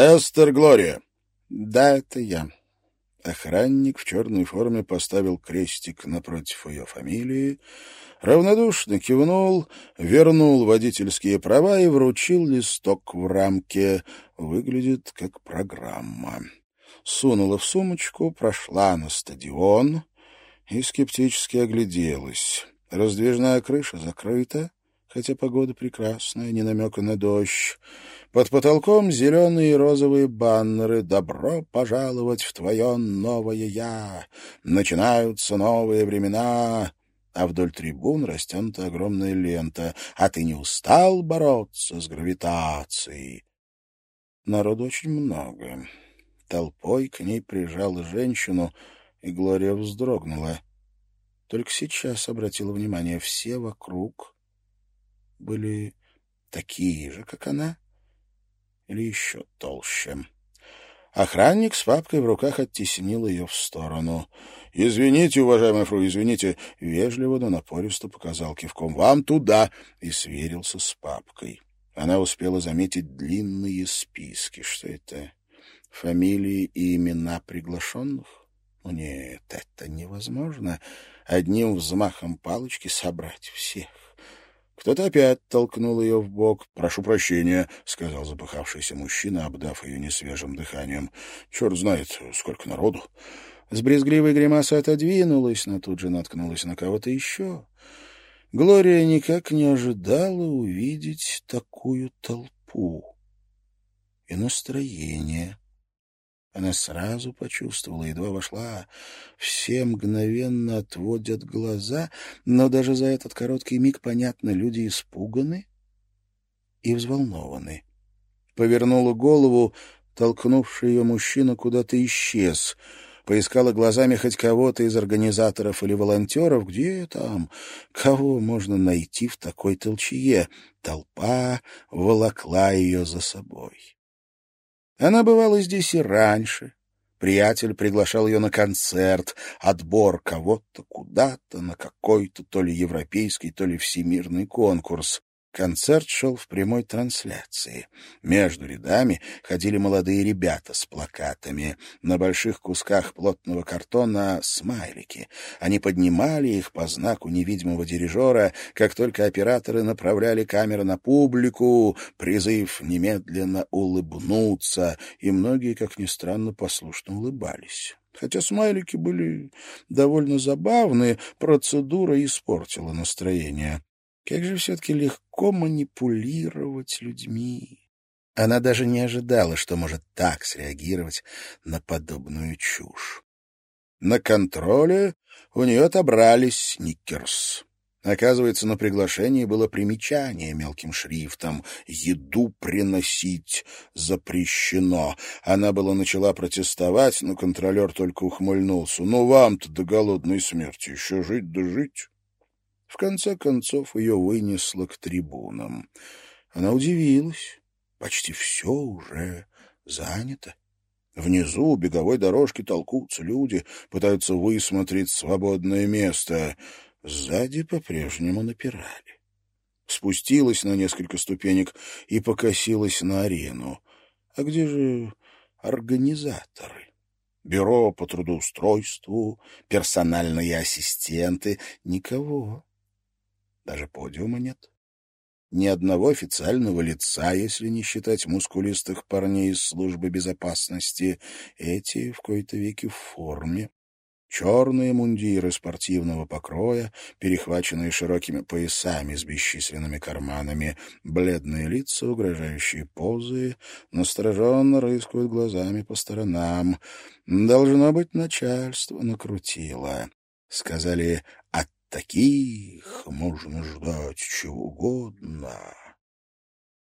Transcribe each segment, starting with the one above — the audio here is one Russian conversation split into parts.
«Эстер Глория». «Да, это я». Охранник в черной форме поставил крестик напротив ее фамилии, равнодушно кивнул, вернул водительские права и вручил листок в рамке. Выглядит как программа. Сунула в сумочку, прошла на стадион и скептически огляделась. Раздвижная крыша закрыта, хотя погода прекрасная, не намека на дождь. Под потолком зеленые и розовые баннеры «Добро пожаловать в твое новое я!» «Начинаются новые времена!» А вдоль трибун растянута огромная лента «А ты не устал бороться с гравитацией?» Народу очень много. Толпой к ней прижала женщину, и Глория вздрогнула. Только сейчас обратила внимание, все вокруг были такие же, как она, или еще толще. Охранник с папкой в руках оттеснил ее в сторону. — Извините, уважаемая фру, извините. Вежливо, но напористо показал кивком. — Вам туда! И сверился с папкой. Она успела заметить длинные списки. Что это? Фамилии и имена приглашенных? Нет, это невозможно. Одним взмахом палочки собрать всех. Кто-то опять толкнул ее в бок. «Прошу прощения», — сказал запыхавшийся мужчина, обдав ее несвежим дыханием. «Черт знает, сколько народу». С брезгливой гримасой отодвинулась, но тут же наткнулась на кого-то еще. Глория никак не ожидала увидеть такую толпу. И настроение она сразу почувствовала, едва вошла. Все мгновенно отводят глаза, но даже за этот короткий миг, понятно, люди испуганы и взволнованы. Повернула голову, толкнувший ее мужчина куда-то исчез — поискала глазами хоть кого-то из организаторов или волонтеров. Где там? Кого можно найти в такой толчье? Толпа волокла ее за собой. Она бывала здесь и раньше. Приятель приглашал ее на концерт, отбор кого-то куда-то на какой-то то ли европейский, то ли всемирный конкурс. Концерт шел в прямой трансляции. Между рядами ходили молодые ребята с плакатами. На больших кусках плотного картона смайлики. Они поднимали их по знаку невидимого дирижера, как только операторы направляли камеры на публику, призыв немедленно улыбнуться, и многие, как ни странно, послушно улыбались. Хотя смайлики были довольно забавные, процедура испортила настроение. Как же все-таки легко манипулировать людьми. Она даже не ожидала, что может так среагировать на подобную чушь. На контроле у нее отобрали сникерс. Оказывается, на приглашении было примечание мелким шрифтом «Еду приносить запрещено». Она была начала протестовать, но контролер только ухмыльнулся. «Ну вам-то до голодной смерти еще жить да жить». В конце концов ее вынесло к трибунам. Она удивилась. Почти все уже занято. Внизу у беговой дорожки толкутся люди, пытаются высмотреть свободное место. Сзади по-прежнему напирали. Спустилась на несколько ступенек и покосилась на арену. А где же организаторы? Бюро по трудоустройству, персональные ассистенты — никого. Даже подиума нет. Ни одного официального лица, если не считать мускулистых парней из службы безопасности. Эти в кои-то веки в форме. Черные мундиры спортивного покроя, перехваченные широкими поясами с бесчисленными карманами, бледные лица, угрожающие позы, настороженно рыскают глазами по сторонам. Должно быть, начальство накрутило. Сказали, от Таких можно ждать чего угодно.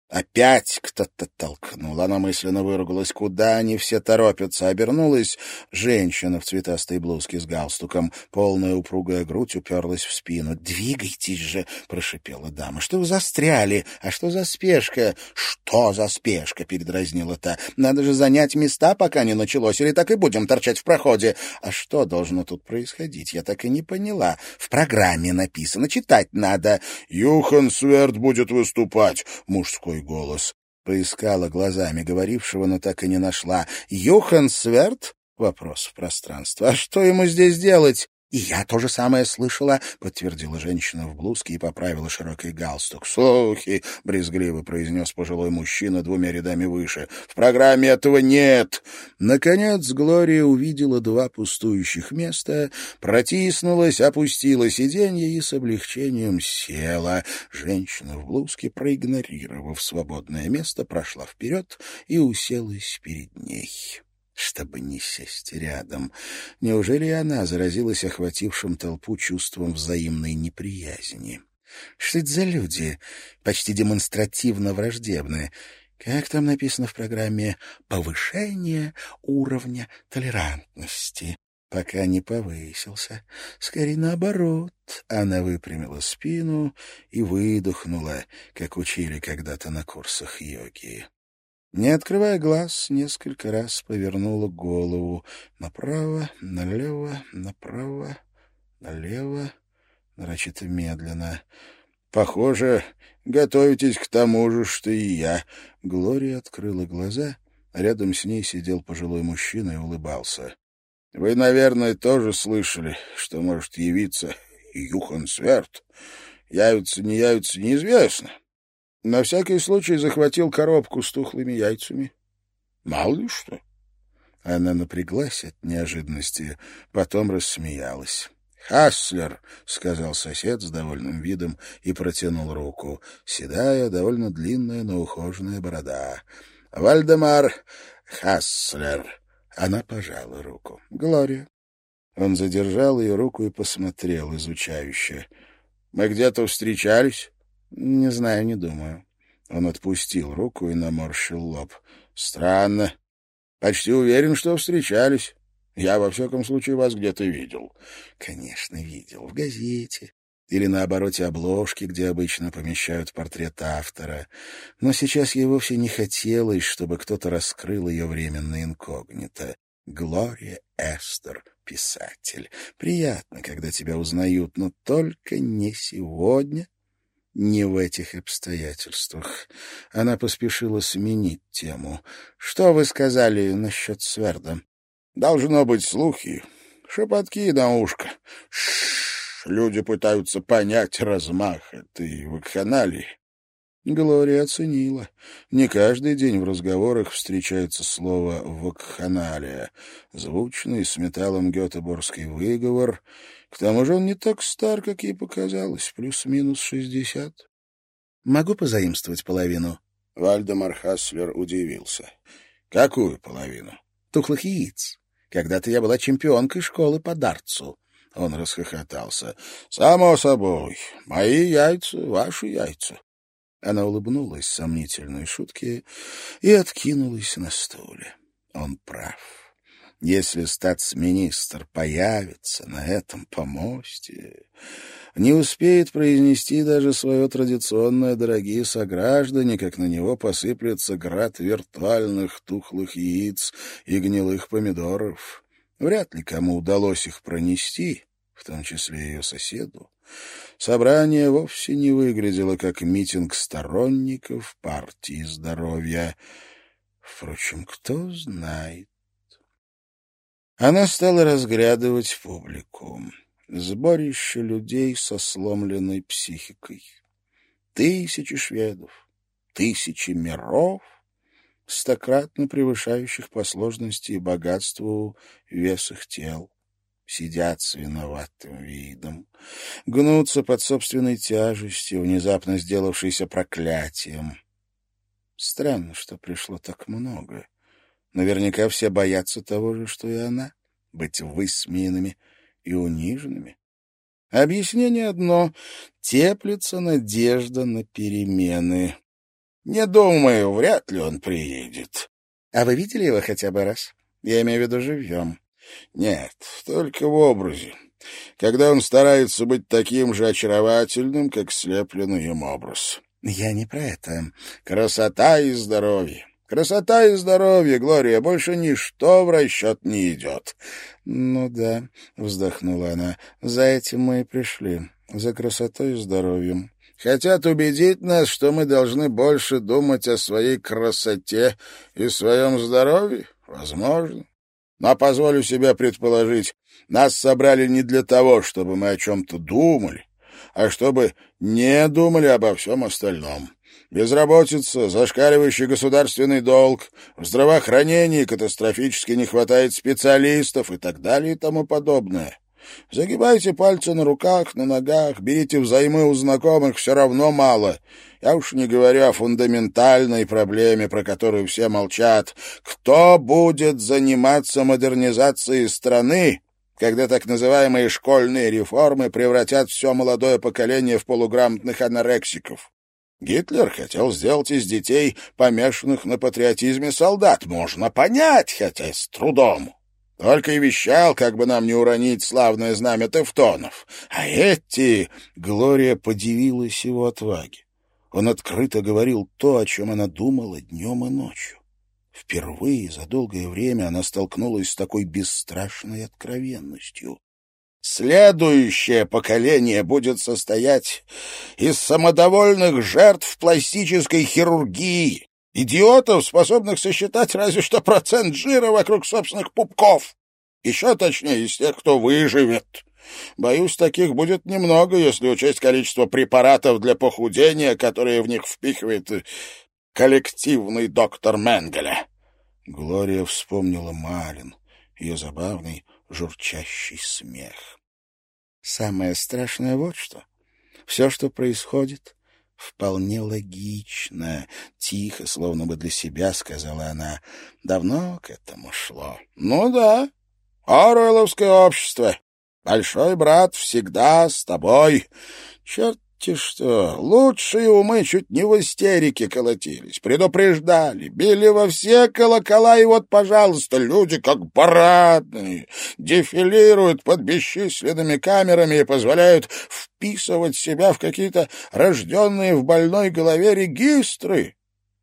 Опять кто-то толкнул. Она мысленно выругалась. Куда они все торопятся? Обернулась. Женщина в цветастой блузке с галстуком. Полная упругая грудь уперлась в спину. «Двигайтесь же!» — прошипела дама. «Что вы застряли? А что за спешка?» «Что за спешка?» — передразнила та. «Надо же занять места, пока не началось, или так и будем торчать в проходе. А что должно тут происходить? Я так и не поняла. В программе написано. Читать надо». «Юхан Сверд будет выступать!» — мужской голос. Поискала глазами говорившего, но так и не нашла. «Юхан Сверд?» — вопрос в пространство. «А что ему здесь делать?» «И я то же самое слышала», — подтвердила женщина в блузке и поправила широкий галстук. «Слухи», — брезгливо произнес пожилой мужчина двумя рядами выше. «В программе этого нет». Наконец Глория увидела два пустующих места, протиснулась, опустила сиденье и с облегчением села. Женщина в блузке, проигнорировав свободное место, прошла вперед и уселась перед ней чтобы не сесть рядом. Неужели она заразилась охватившим толпу чувством взаимной неприязни? Что это за люди, почти демонстративно враждебные? Как там написано в программе «повышение уровня толерантности»? Пока не повысился. Скорее наоборот. Она выпрямила спину и выдохнула, как учили когда-то на курсах йоги. Не открывая глаз, несколько раз повернула голову направо, налево, направо, налево, нарочито медленно. «Похоже, готовитесь к тому же, что и я». Глория открыла глаза. Рядом с ней сидел пожилой мужчина и улыбался. «Вы, наверное, тоже слышали, что может явиться Юхан Сверд. Явится, не явится, неизвестно. На всякий случай захватил коробку с тухлыми яйцами. Мало ли что. Она напряглась от неожиданности, потом рассмеялась. «Хаслер», — сказал сосед с довольным видом и протянул руку. Седая, довольно длинная, но ухоженная борода. «Вальдемар Хаслер». Она пожала руку. «Глория». Он задержал ее руку и посмотрел изучающе. «Мы где-то встречались?» Не знаю, не думаю. Он отпустил руку и наморщил лоб. Странно. Почти уверен, что встречались. Я, во всяком случае, вас где-то видел. Конечно, видел. В газете. Или на обороте обложки, где обычно помещают портрет автора. Но сейчас ей вовсе не хотелось, чтобы кто-то раскрыл ее временно инкогнито. Глория Эстер, писатель. Приятно, когда тебя узнают, но только не сегодня не в этих обстоятельствах. Она поспешила сменить тему. «Что вы сказали насчет Сверда?» «Должно быть слухи. Шепотки на ушко. Шш, люди пытаются понять размах этой вакханалии. Глория оценила. Не каждый день в разговорах встречается слово «вакханалия», звучный с металлом гетеборгский выговор. К тому же он не так стар, как ей показалось, плюс-минус шестьдесят. «Могу позаимствовать половину?» Вальдемар Хаслер удивился. «Какую половину?» «Тухлых яиц. Когда-то я была чемпионкой школы по дартсу». Он расхохотался. «Само собой. Мои яйца — ваши яйца. Она улыбнулась сомнительной шутке и откинулась на стуле. Он прав. Если статс-министр появится на этом помосте, не успеет произнести даже свое традиционное «дорогие сограждане», как на него посыплется град виртуальных тухлых яиц и гнилых помидоров. Вряд ли кому удалось их пронести, в том числе ее соседу. Собрание вовсе не выглядело как митинг сторонников партии здоровья. Впрочем, кто знает. Она стала разглядывать публику. Сборище людей со сломленной психикой. Тысячи шведов, тысячи миров, стократно превышающих по сложности и богатству вес их тел сидят с виноватым видом, гнутся под собственной тяжестью, внезапно сделавшейся проклятием. Странно, что пришло так много. Наверняка все боятся того же, что и она — быть высмеянными и униженными. Объяснение одно — теплится надежда на перемены. Не думаю, вряд ли он приедет. А вы видели его хотя бы раз? Я имею в виду живьем. Нет, только в образе. Когда он старается быть таким же очаровательным, как слепленный им образ. Я не про это. Красота и здоровье. Красота и здоровье, Глория, больше ничто в расчет не идет. — Ну да, — вздохнула она, — за этим мы и пришли, за красотой и здоровьем. Хотят убедить нас, что мы должны больше думать о своей красоте и своем здоровье? Возможно. Но позволю себе предположить, нас собрали не для того, чтобы мы о чем-то думали, а чтобы не думали обо всем остальном. Безработица, зашкаливающий государственный долг, в здравоохранении катастрофически не хватает специалистов и так далее и тому подобное. Загибайте пальцы на руках, на ногах, берите взаймы у знакомых, все равно мало. Я уж не говорю о фундаментальной проблеме, про которую все молчат. Кто будет заниматься модернизацией страны, когда так называемые школьные реформы превратят все молодое поколение в полуграмотных анорексиков? Гитлер хотел сделать из детей, помешанных на патриотизме солдат. Можно понять, хотя с трудом. Только и вещал, как бы нам не уронить славное знамя тевтонов. А эти... Глория подивилась его отваге. Он открыто говорил то, о чем она думала днем и ночью. Впервые за долгое время она столкнулась с такой бесстрашной откровенностью. Следующее поколение будет состоять из самодовольных жертв пластической хирургии, идиотов, способных сосчитать разве что процент жира вокруг собственных пупков. Еще точнее, из тех, кто выживет. Боюсь, таких будет немного, если учесть количество препаратов для похудения, которые в них впихивает коллективный доктор Менгеля. Глория вспомнила Малин, ее забавный, журчащий смех. Самое страшное вот что. Все, что происходит, вполне логично. Тихо, словно бы для себя, сказала она. Давно к этому шло. Ну да, Оруэлловское общество. Большой брат всегда с тобой. Черт те что, лучшие умы чуть не в истерике колотились, предупреждали, били во все колокола, и вот, пожалуйста, люди как парадные, дефилируют под бесчисленными камерами и позволяют вписывать себя в какие-то рожденные в больной голове регистры.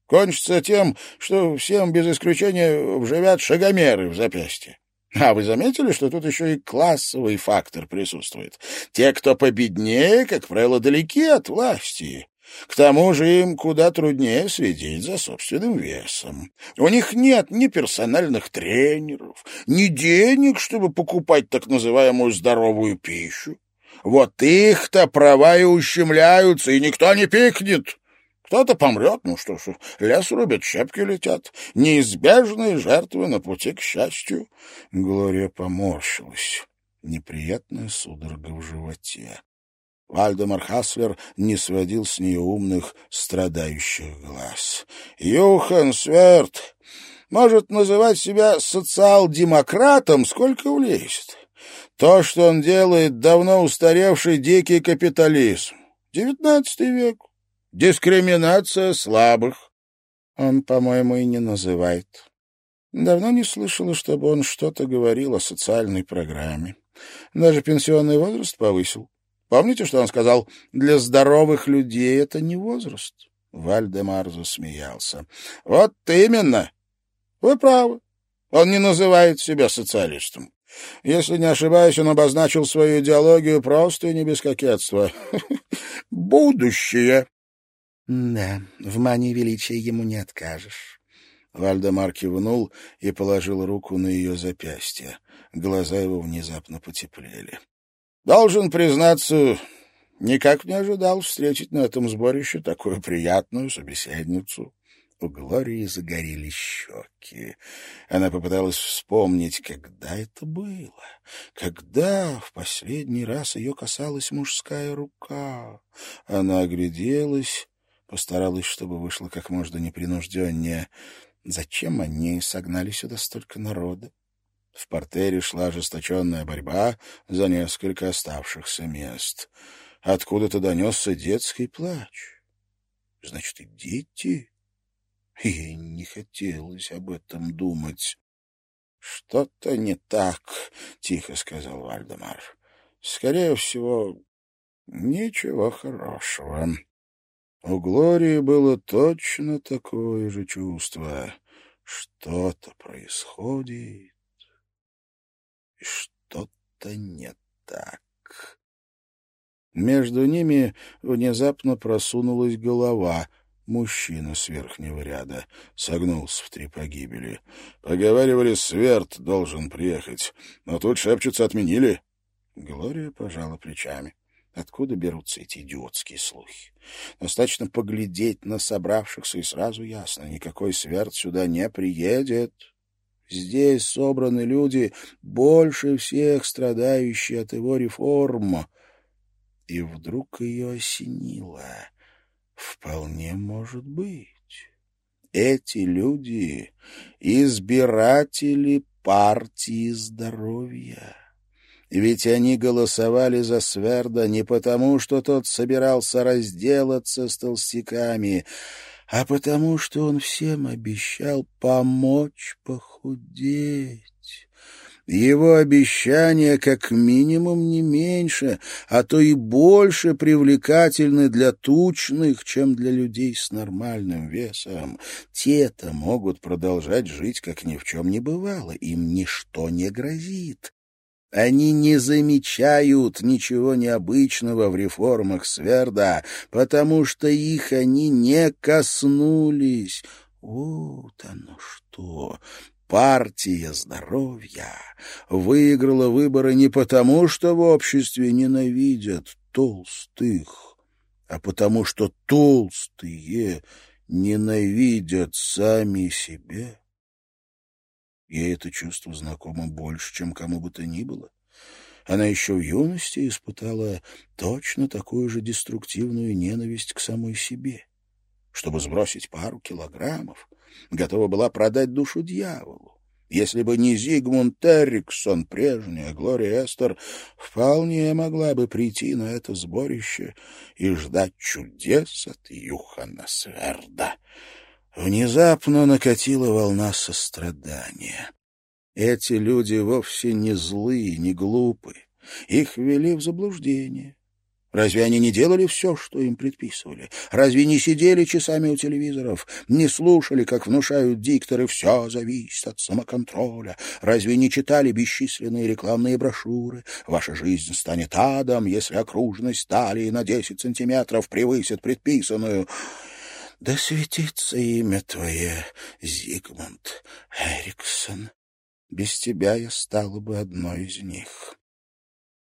Кончится тем, что всем без исключения вживят шагомеры в запястье. А вы заметили, что тут еще и классовый фактор присутствует? Те, кто победнее, как правило, далеки от власти. К тому же им куда труднее следить за собственным весом. У них нет ни персональных тренеров, ни денег, чтобы покупать так называемую здоровую пищу. Вот их-то права и ущемляются, и никто не пикнет. Кто-то помрет, ну что ж, лес рубят, щепки летят. Неизбежные жертвы на пути к счастью. Глория поморщилась. Неприятная судорога в животе. Вальдемар Хаслер не сводил с нее умных, страдающих глаз. «Юхан Сверд может называть себя социал-демократом, сколько влезет. То, что он делает, давно устаревший дикий капитализм. Девятнадцатый век. Дискриминация слабых. Он, по-моему, и не называет. Давно не слышала, чтобы он что-то говорил о социальной программе. Даже пенсионный возраст повысил. Помните, что он сказал? Для здоровых людей это не возраст. Вальдемар засмеялся. Вот именно. Вы правы. Он не называет себя социалистом. Если не ошибаюсь, он обозначил свою идеологию просто и не без кокетства. Будущее. Да, в мании величия ему не откажешь. Вальдемар кивнул и положил руку на ее запястье. Глаза его внезапно потеплели. Должен признаться, никак не ожидал встретить на этом сборище такую приятную собеседницу. У Глории загорели щеки. Она попыталась вспомнить, когда это было. Когда в последний раз ее касалась мужская рука. Она огляделась Постаралась, чтобы вышло как можно непринужденнее. Зачем они согнали сюда столько народа? В портере шла ожесточенная борьба за несколько оставшихся мест. Откуда-то донесся детский плач. Значит, и дети? Ей не хотелось об этом думать. — Что-то не так, — тихо сказал Вальдемар. — Скорее всего, ничего хорошего. У Глории было точно такое же чувство. Что-то происходит, и что-то не так. Между ними внезапно просунулась голова — Мужчина с верхнего ряда согнулся в три погибели. Поговаривали, Сверд должен приехать, но тут шепчутся отменили. Глория пожала плечами. Откуда берутся эти идиотские слухи? Достаточно поглядеть на собравшихся, и сразу ясно, никакой Сверд сюда не приедет. Здесь собраны люди, больше всех страдающие от его реформ. И вдруг ее осенило. Вполне может быть. Эти люди — избиратели партии здоровья. Ведь они голосовали за Сверда не потому, что тот собирался разделаться с толстяками, а потому, что он всем обещал помочь похудеть. Его обещания как минимум не меньше, а то и больше привлекательны для тучных, чем для людей с нормальным весом. Те-то могут продолжать жить, как ни в чем не бывало, им ничто не грозит. Они не замечают ничего необычного в реформах Сверда, потому что их они не коснулись. Вот оно что! партия здоровья выиграла выборы не потому, что в обществе ненавидят толстых, а потому что толстые ненавидят сами себя. Ей это чувство знакомо больше, чем кому бы то ни было. Она еще в юности испытала точно такую же деструктивную ненависть к самой себе. Чтобы сбросить пару килограммов, готова была продать душу дьяволу. Если бы не Зигмунд Эриксон, прежняя Глория Эстер, вполне могла бы прийти на это сборище и ждать чудес от Юхана Сверда. Внезапно накатила волна сострадания. Эти люди вовсе не злые, не глупые. Их ввели в заблуждение. Разве они не делали все, что им предписывали? Разве не сидели часами у телевизоров, не слушали, как внушают дикторы «все зависит от самоконтроля»? Разве не читали бесчисленные рекламные брошюры «Ваша жизнь станет адом, если окружность талии на 10 сантиметров превысит предписанную»? Да светится имя твое, Зигмунд Эриксон. Без тебя я стала бы одной из них.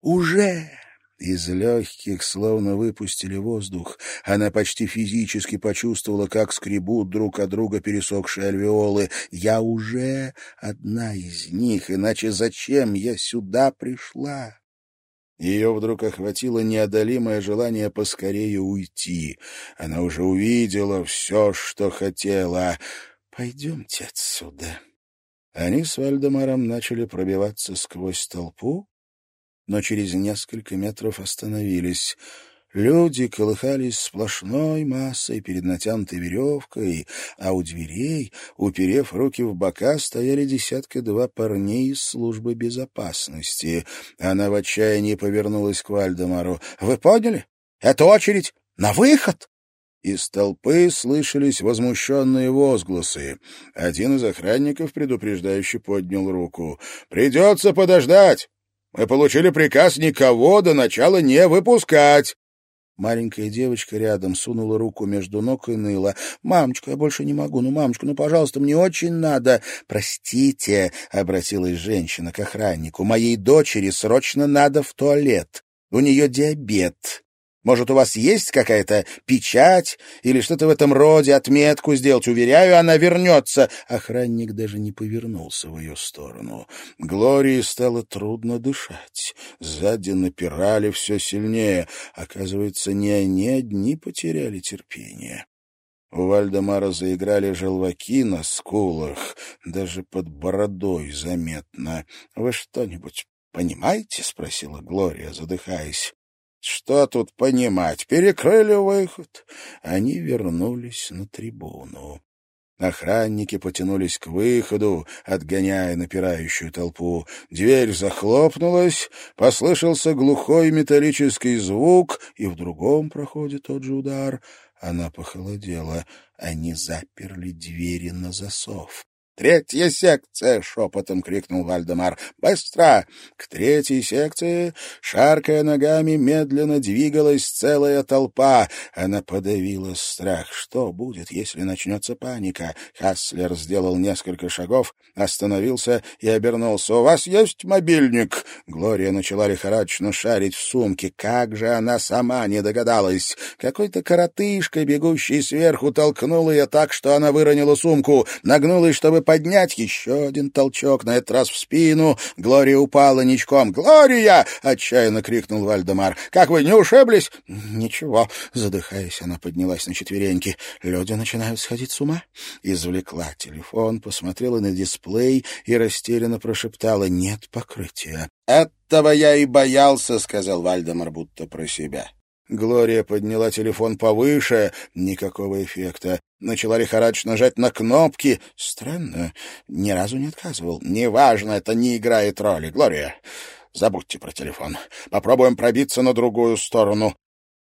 Уже из легких словно выпустили воздух. Она почти физически почувствовала, как скребут друг от друга пересохшие альвеолы. «Я уже одна из них, иначе зачем я сюда пришла?» Ее вдруг охватило неодолимое желание поскорее уйти. Она уже увидела все, что хотела. «Пойдемте отсюда». Они с Вальдемаром начали пробиваться сквозь толпу, но через несколько метров остановились. Люди колыхались сплошной массой перед натянутой веревкой, а у дверей, уперев руки в бока, стояли десятка-два парней из службы безопасности. Она в отчаянии повернулась к Вальдемару. — Вы поняли? Это очередь на выход! Из толпы слышались возмущенные возгласы. Один из охранников предупреждающе поднял руку. «Придется подождать! Мы получили приказ никого до начала не выпускать. Маленькая девочка рядом сунула руку между ног и ныла. «Мамочка, я больше не могу. Ну, мамочка, ну, пожалуйста, мне очень надо». «Простите», — обратилась женщина к охраннику, — «моей дочери срочно надо в туалет. У нее диабет. Может, у вас есть какая-то печать или что-то в этом роде, отметку сделать? Уверяю, она вернется. Охранник даже не повернулся в ее сторону. Глории стало трудно дышать. Сзади напирали все сильнее. Оказывается, не они одни потеряли терпение. У Вальдемара заиграли желваки на скулах, даже под бородой заметно. — Вы что-нибудь понимаете? — спросила Глория, задыхаясь. Что тут понимать? Перекрыли выход. Они вернулись на трибуну. Охранники потянулись к выходу, отгоняя напирающую толпу. Дверь захлопнулась, послышался глухой металлический звук, и в другом проходе тот же удар. Она похолодела. Они заперли двери на засов. Третья секция! — шепотом крикнул Вальдемар. «Быстро!» К третьей секции, шаркая ногами, медленно двигалась целая толпа. Она подавила страх. Что будет, если начнется паника? Хаслер сделал несколько шагов, остановился и обернулся. «У вас есть мобильник?» Глория начала лихорадочно шарить в сумке. Как же она сама не догадалась! Какой-то коротышка, бегущий сверху, толкнул ее так, что она выронила сумку, нагнулась, чтобы поднять еще один толчок, на этот раз в спину. Глория упала ничком. «Глория!» — отчаянно крикнул Вальдемар. «Как вы, не ушиблись?» «Ничего», — задыхаясь, она поднялась на четвереньки. «Люди начинают сходить с ума». Извлекла телефон, посмотрела на дисплей и растерянно прошептала «Нет покрытия». «Этого я и боялся», — сказал Вальдемар будто про себя. Глория подняла телефон повыше. Никакого эффекта. Начала лихорадочно нажать на кнопки. Странно, ни разу не отказывал. Неважно, это не играет роли. Глория, забудьте про телефон. Попробуем пробиться на другую сторону.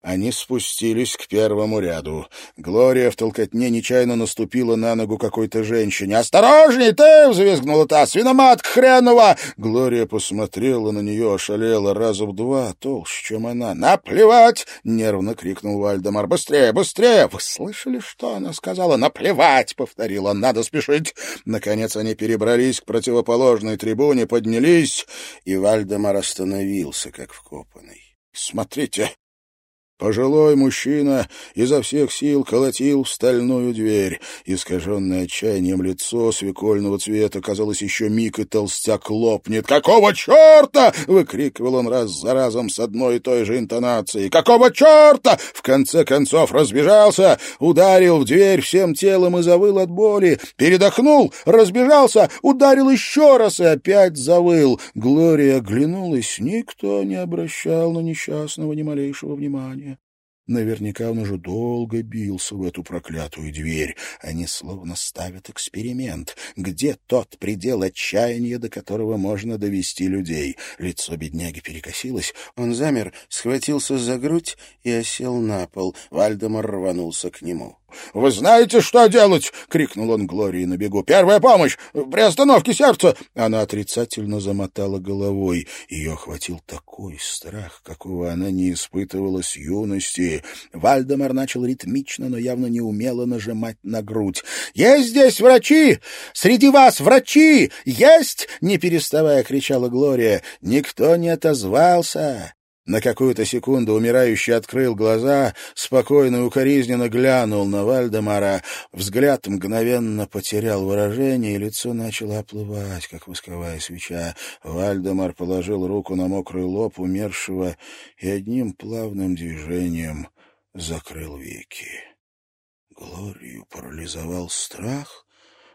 Они спустились к первому ряду. Глория в толкотне нечаянно наступила на ногу какой-то женщине. «Осторожней ты!» — взвизгнула та. «Свиноматка хренова!» Глория посмотрела на нее, ошалела раза в два, толще, чем она. «Наплевать!» — нервно крикнул Вальдемар. «Быстрее, быстрее!» «Вы слышали, что она сказала?» «Наплевать!» — повторил он. «Надо спешить!» Наконец они перебрались к противоположной трибуне, поднялись, и Вальдемар остановился, как вкопанный. «Смотрите!» Пожилой мужчина изо всех сил колотил в стальную дверь. Искаженное отчаянием лицо свекольного цвета, казалось, еще миг и толстяк лопнет. «Какого черта?» — выкрикивал он раз за разом с одной и той же интонацией. «Какого черта?» В конце концов разбежался, ударил в дверь всем телом и завыл от боли. Передохнул, разбежался, ударил еще раз и опять завыл. Глория оглянулась. Никто не обращал на несчастного ни малейшего внимания. Наверняка он уже долго бился в эту проклятую дверь. Они словно ставят эксперимент. Где тот предел отчаяния, до которого можно довести людей? Лицо бедняги перекосилось. Он замер, схватился за грудь и осел на пол. Вальдемар рванулся к нему. «Вы знаете, что делать?» — крикнул он Глории на бегу. «Первая помощь! При остановке сердца!» Она отрицательно замотала головой. Ее охватил такой страх, какого она не испытывала с юности. Вальдемар начал ритмично, но явно неумело нажимать на грудь. «Есть здесь врачи! Среди вас врачи! Есть!» — не переставая кричала Глория. Никто не отозвался. На какую-то секунду умирающий открыл глаза, спокойно и укоризненно глянул на Вальдемара, взгляд мгновенно потерял выражение, и лицо начало оплывать, как восковая свеча. Вальдемар положил руку на мокрый лоб умершего и одним плавным движением закрыл веки. Глорию парализовал страх,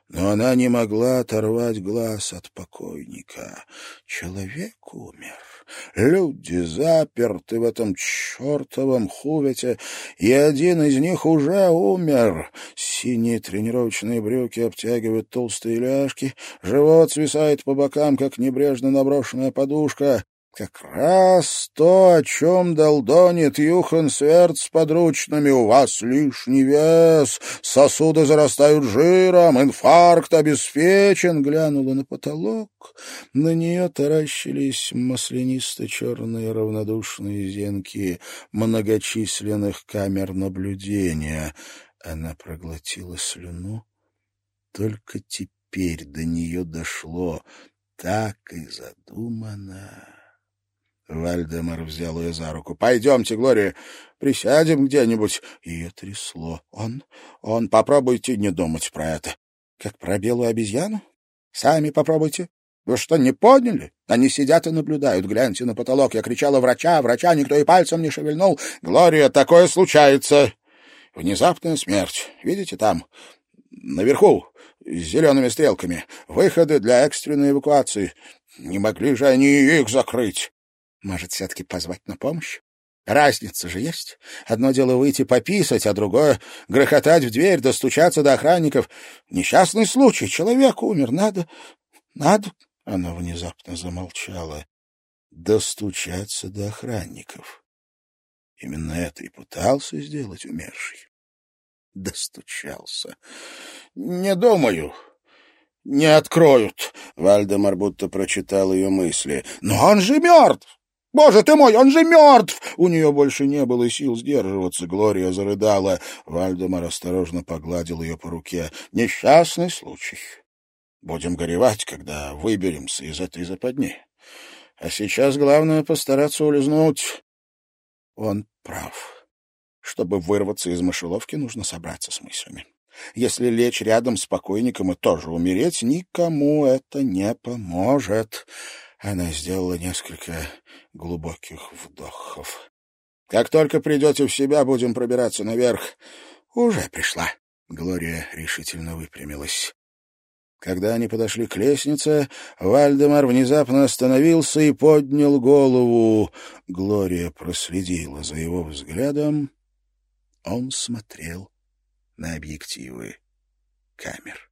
но она не могла оторвать глаз от покойника. Человек умер. Люди заперты в этом чертовом хувете, и один из них уже умер. Синие тренировочные брюки обтягивают толстые ляжки, живот свисает по бокам, как небрежно наброшенная подушка. Как раз то, о чем долдонит Юхан Сверд с подручными. У вас лишний вес, сосуды зарастают жиром, инфаркт обеспечен. Глянула на потолок. На нее таращились маслянисто-черные равнодушные зенки многочисленных камер наблюдения. Она проглотила слюну. Только теперь до нее дошло. Так и задумано. Вальдемар взял ее за руку. — Пойдемте, Глория, присядем где-нибудь. Ее трясло. Он, он, попробуйте не думать про это. Как про белую обезьяну? Сами попробуйте. Вы что, не поняли? Они сидят и наблюдают. Гляньте на потолок. Я кричала врача, врача, никто и пальцем не шевельнул. Глория, такое случается. Внезапная смерть. Видите там? Наверху, с зелеными стрелками. Выходы для экстренной эвакуации. Не могли же они их закрыть? Может, все-таки позвать на помощь? Разница же есть. Одно дело выйти пописать, а другое — грохотать в дверь, достучаться до охранников. Несчастный случай, человек умер, надо... надо... Она внезапно замолчала. Достучаться до охранников. Именно это и пытался сделать умерший. Достучался. — Не думаю. не откроют. Вальдемар будто прочитал ее мысли. Но он же мертв! «Боже ты мой, он же мертв!» У нее больше не было сил сдерживаться. Глория зарыдала. Вальдемар осторожно погладил ее по руке. «Несчастный случай. Будем горевать, когда выберемся из этой западни. А сейчас главное постараться улизнуть». Он прав. Чтобы вырваться из мышеловки, нужно собраться с мыслями. Если лечь рядом с покойником и тоже умереть, никому это не поможет. Она сделала несколько глубоких вдохов. «Как только придете в себя, будем пробираться наверх». «Уже пришла». Глория решительно выпрямилась. Когда они подошли к лестнице, Вальдемар внезапно остановился и поднял голову. Глория проследила за его взглядом. Он смотрел на объективы камер.